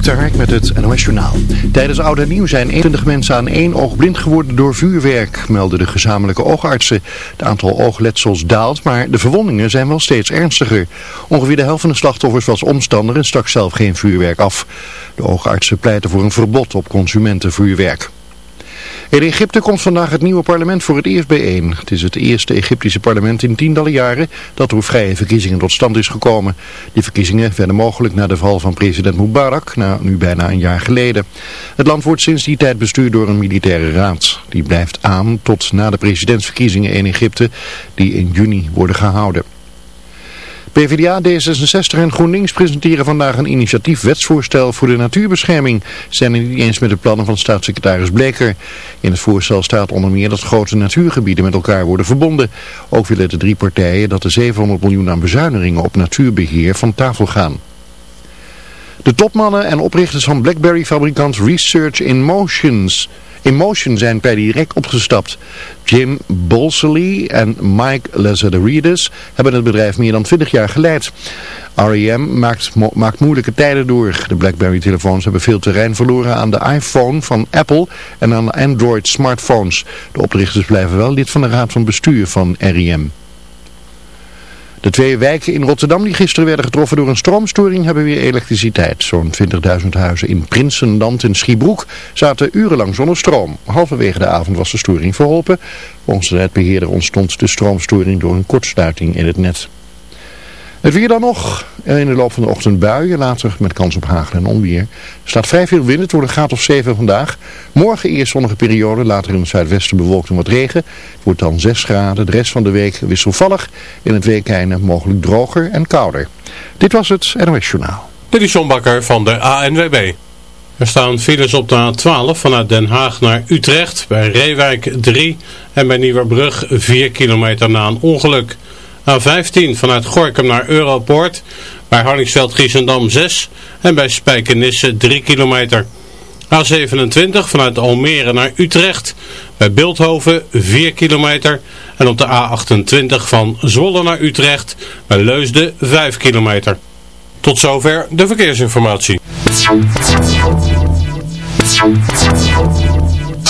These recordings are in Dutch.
Dik Hark met het NOS Journaal. Tijdens Oud en Nieuw zijn 21 mensen aan één oog blind geworden door vuurwerk, melden de gezamenlijke oogartsen. Het aantal oogletsels daalt, maar de verwondingen zijn wel steeds ernstiger. Ongeveer de helft van de slachtoffers was omstander en stak zelf geen vuurwerk af. De oogartsen pleiten voor een verbod op consumentenvuurwerk. In Egypte komt vandaag het nieuwe parlement voor het eerst bijeen. Het is het eerste Egyptische parlement in tientallen jaren dat door vrije verkiezingen tot stand is gekomen. Die verkiezingen werden mogelijk na de val van president Mubarak, na nu bijna een jaar geleden. Het land wordt sinds die tijd bestuurd door een militaire raad. Die blijft aan tot na de presidentsverkiezingen in Egypte, die in juni worden gehouden. PvdA, D66 en GroenLinks presenteren vandaag een initiatief wetsvoorstel voor de natuurbescherming. Zijn het niet eens met de plannen van staatssecretaris Bleker. In het voorstel staat onder meer dat grote natuurgebieden met elkaar worden verbonden. Ook willen de drie partijen dat de 700 miljoen aan bezuinigingen op natuurbeheer van tafel gaan. De topmannen en oprichters van BlackBerry-fabrikant Research in Motions Emotion zijn per direct opgestapt. Jim Bolsley en Mike Lazaridis hebben het bedrijf meer dan 20 jaar geleid. REM maakt, maakt moeilijke tijden door. De BlackBerry-telefoons hebben veel terrein verloren aan de iPhone van Apple en aan Android-smartphones. De oprichters blijven wel lid van de raad van bestuur van REM. De twee wijken in Rotterdam die gisteren werden getroffen door een stroomstoring hebben weer elektriciteit. Zo'n 20.000 huizen in Prinsenland en Schiebroek zaten urenlang zonder stroom. Halverwege de avond was de storing verholpen. Volgens de netbeheerder ontstond de stroomstoring door een kortsluiting in het net. Het weer dan nog. In de loop van de ochtend buien, later met kans op hagel en onweer. Er staat vrij veel wind, het wordt een graad of 7 vandaag. Morgen eerst zonnige periode, later in het zuidwesten bewolkt en wat regen. Het wordt dan 6 graden, de rest van de week wisselvallig. In het weekeinde mogelijk droger en kouder. Dit was het NOS Journaal. Dit is John van de ANWB. Er staan files op de A12 vanuit Den Haag naar Utrecht, bij Reewijk 3 en bij Nieuwerbrug 4 kilometer na een ongeluk. A15 vanuit Gorkum naar Europoort. Bij Harningsveld-Giessendam 6 en bij Spijkenisse 3 kilometer. A27 vanuit Almere naar Utrecht. Bij Beeldhoven 4 kilometer. En op de A28 van Zwolle naar Utrecht. Bij Leusden 5 kilometer. Tot zover de verkeersinformatie.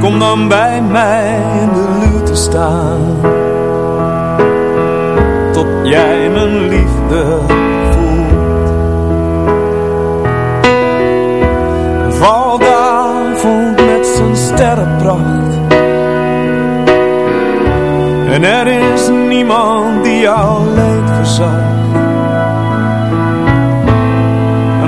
Kom dan bij mij in de luwte staan. Tot jij mijn liefde voelt. Val avond met zijn sterrenpracht. En er is niemand die jou leed verzacht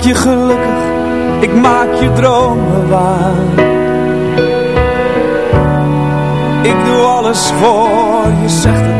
Maak je gelukkig, ik maak je dromen waar. Ik doe alles voor je, zegt het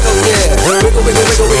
Wiggle, wiggle, wiggle, wiggle,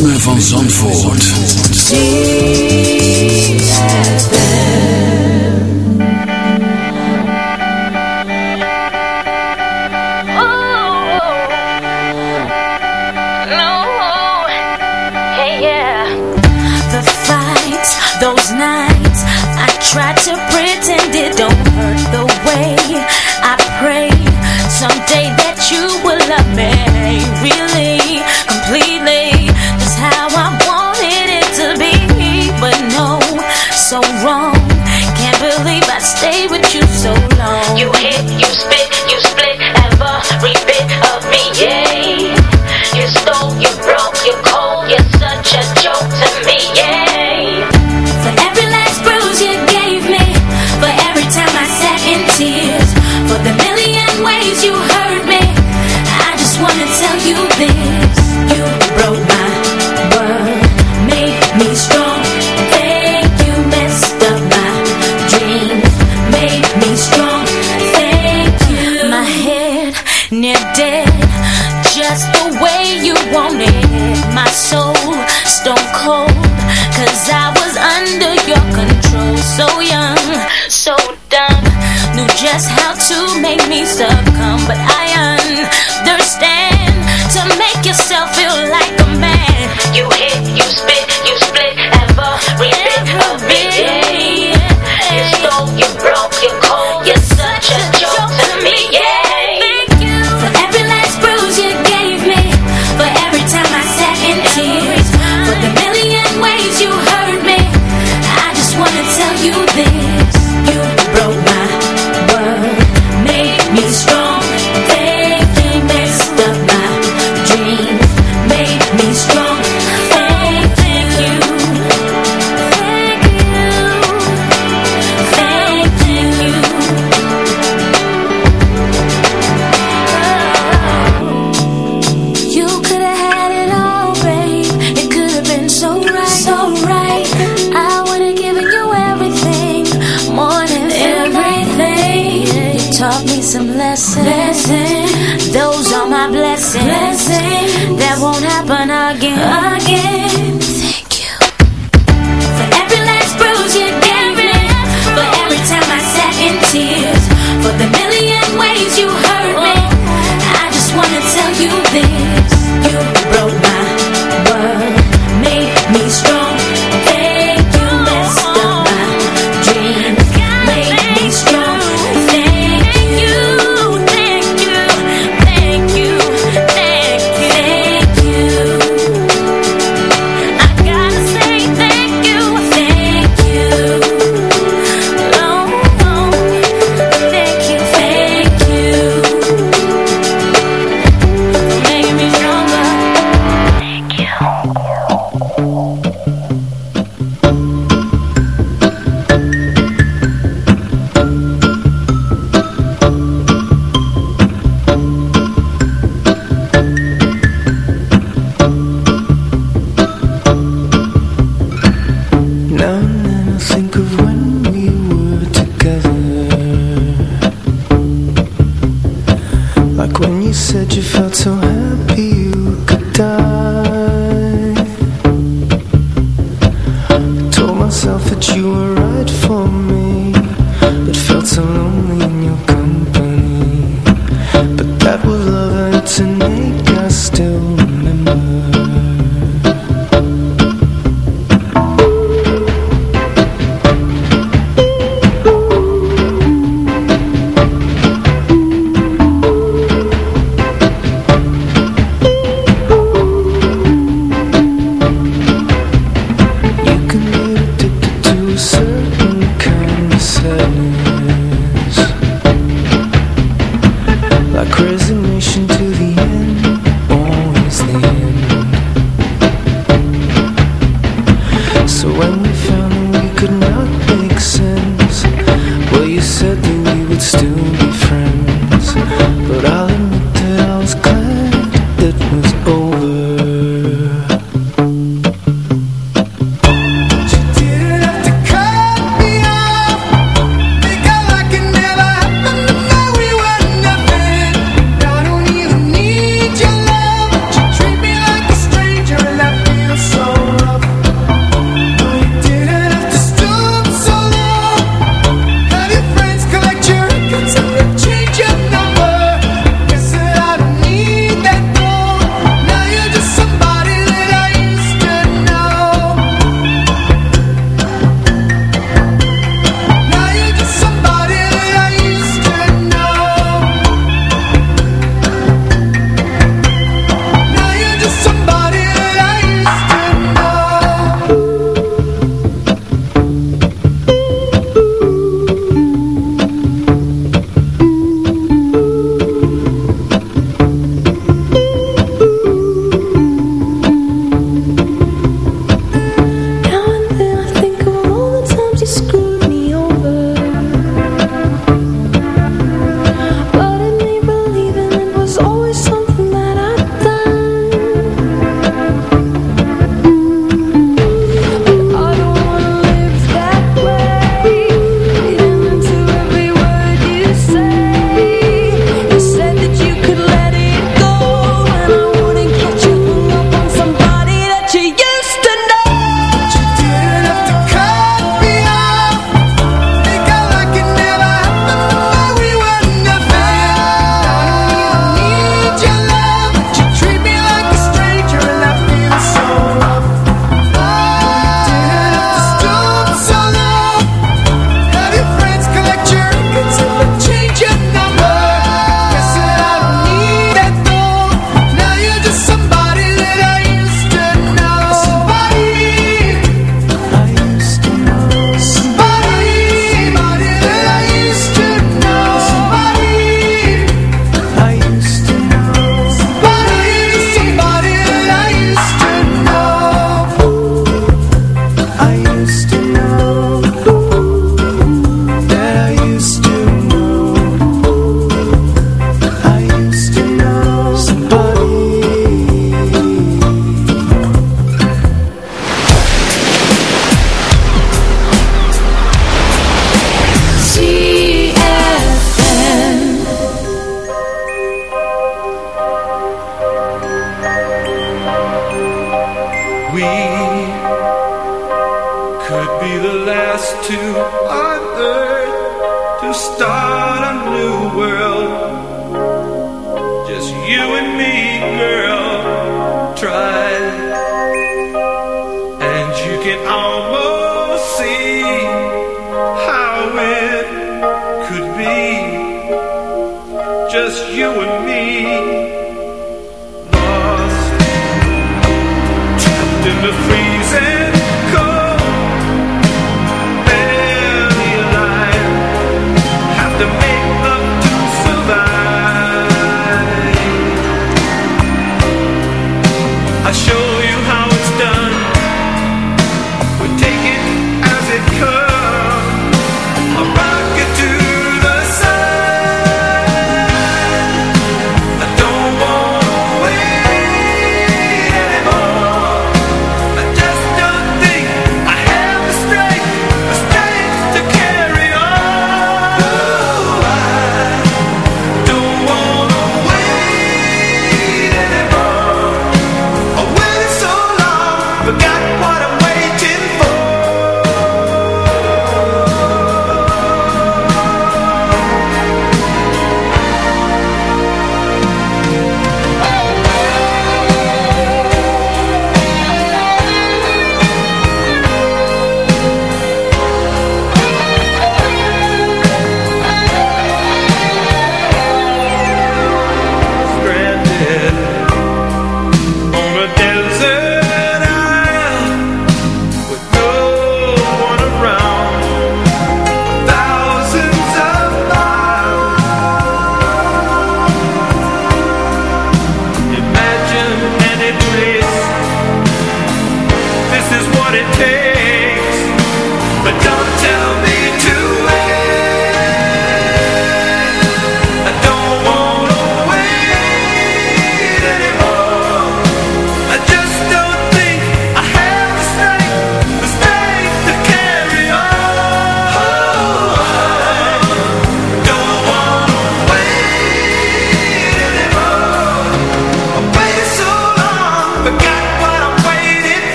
ritme van Zandvoort. Oh, those nights I tried to bring me succumb, but I understand to make yourself feel like a man. You hit, you spit, you split every bit of it. Yeah, yeah. You stole, you broke, you cold. You're such a joke to me. Yeah. You hurt me I just wanna tell you this You broke